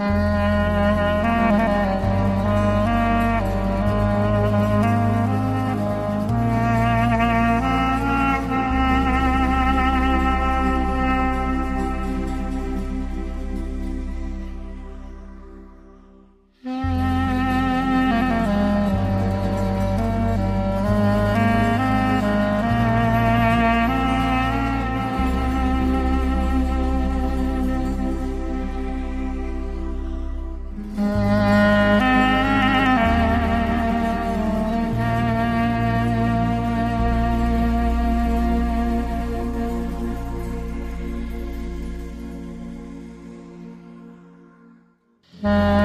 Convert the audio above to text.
Mm-hmm. Mm-hmm.